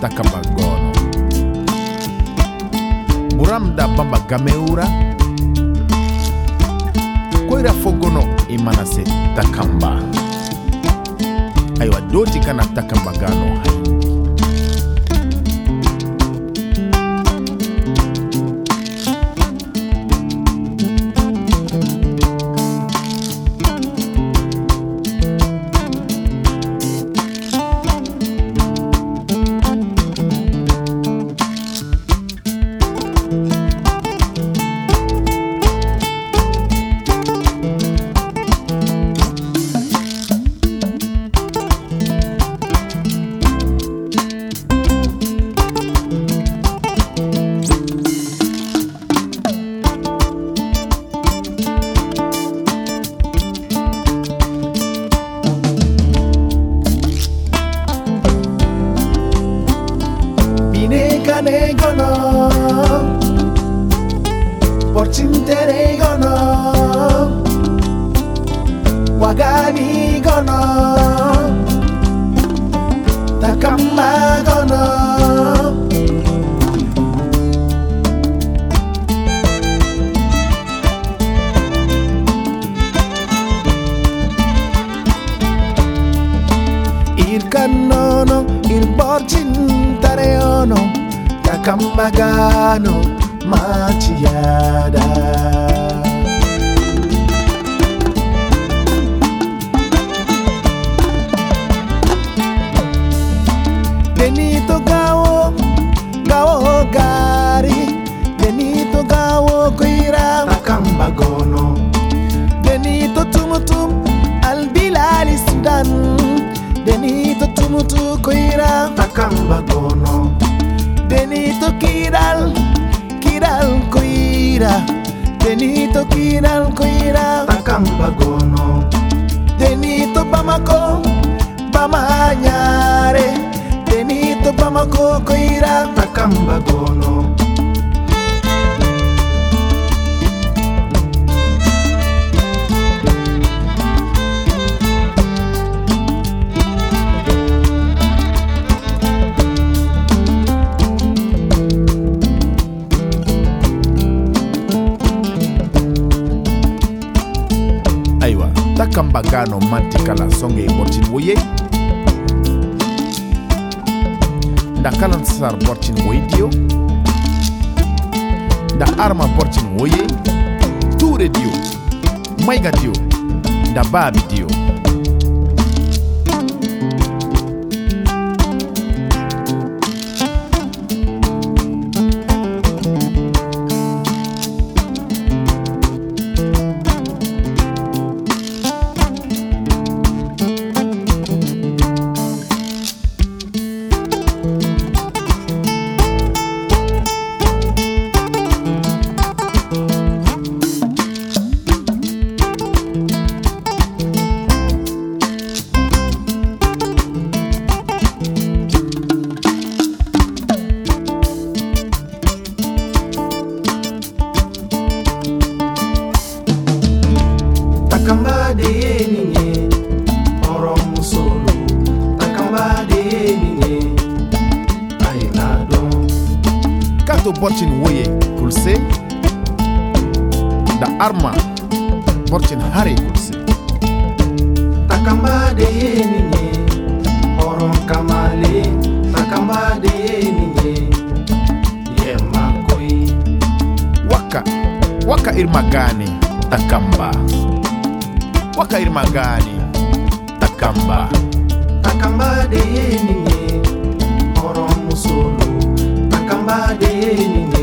taka magono buramda bamba gameura koira fogono imana se takamba aywa dotikana kana takamba gano भनेको न पछिन्ते नै गन वागामी गन तकम्मा गन Il cannone, il borgin kamagano machiada. kira denito kira koira akang bagono denito pamako pamanyare denito pamako koira akang bagono kaka mbagano matikala songe ebortin nda kalan sar bortin woyitiyo nda arma bortin woye ture diyo mayga diyo nda baabi diyo Borchin woye kulse da arma Borchin hare kulse takamba de yenye orom kamale takamba de yenye yema koi waka waka irma gani takamba takamba kwakairi magari takamba takamba deyenine oro musolo takamba deyenine